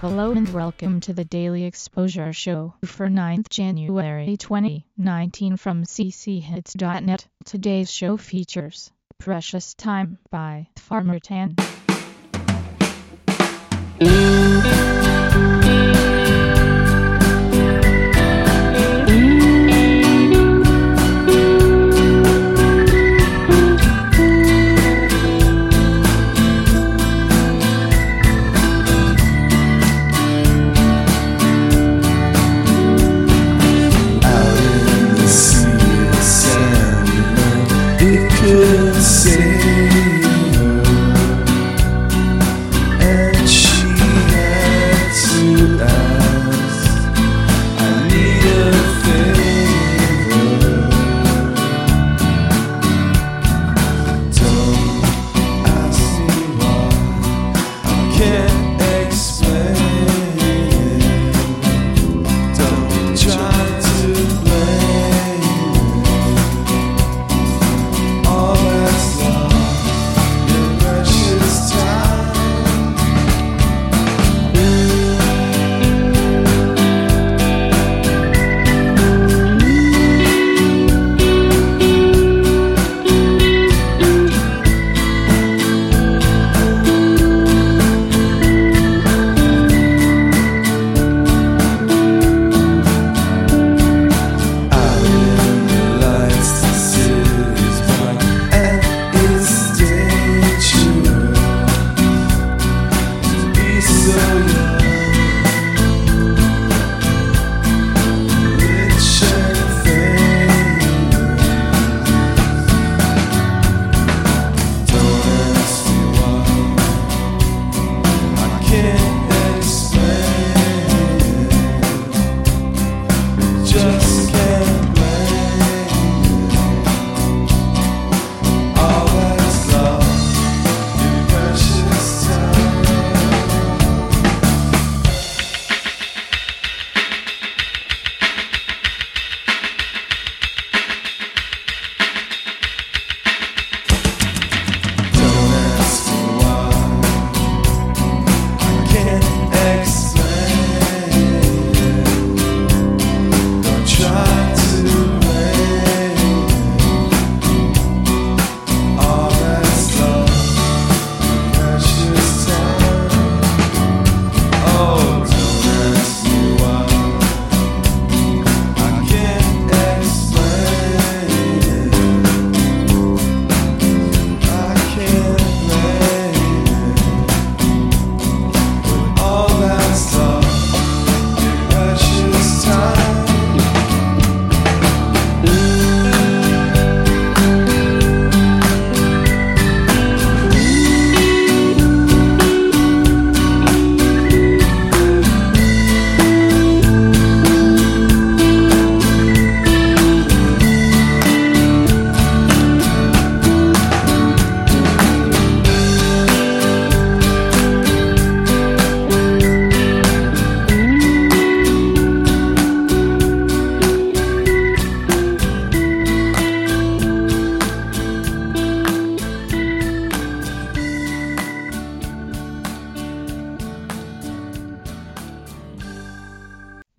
Hello and welcome to the Daily Exposure Show for 9th January 2019 from cchits.net. Today's show features Precious Time by Farmer Tan.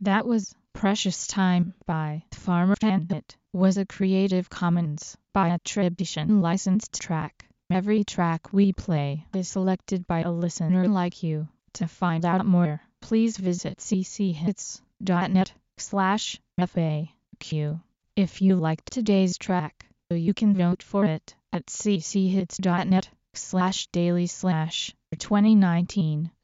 That was Precious Time by Farmer Tan. It was a Creative Commons by attribution licensed track. Every track we play is selected by a listener like you. To find out more, please visit cchits.net slash FAQ. If you liked today's track, you can vote for it at cchits.net slash daily slash 2019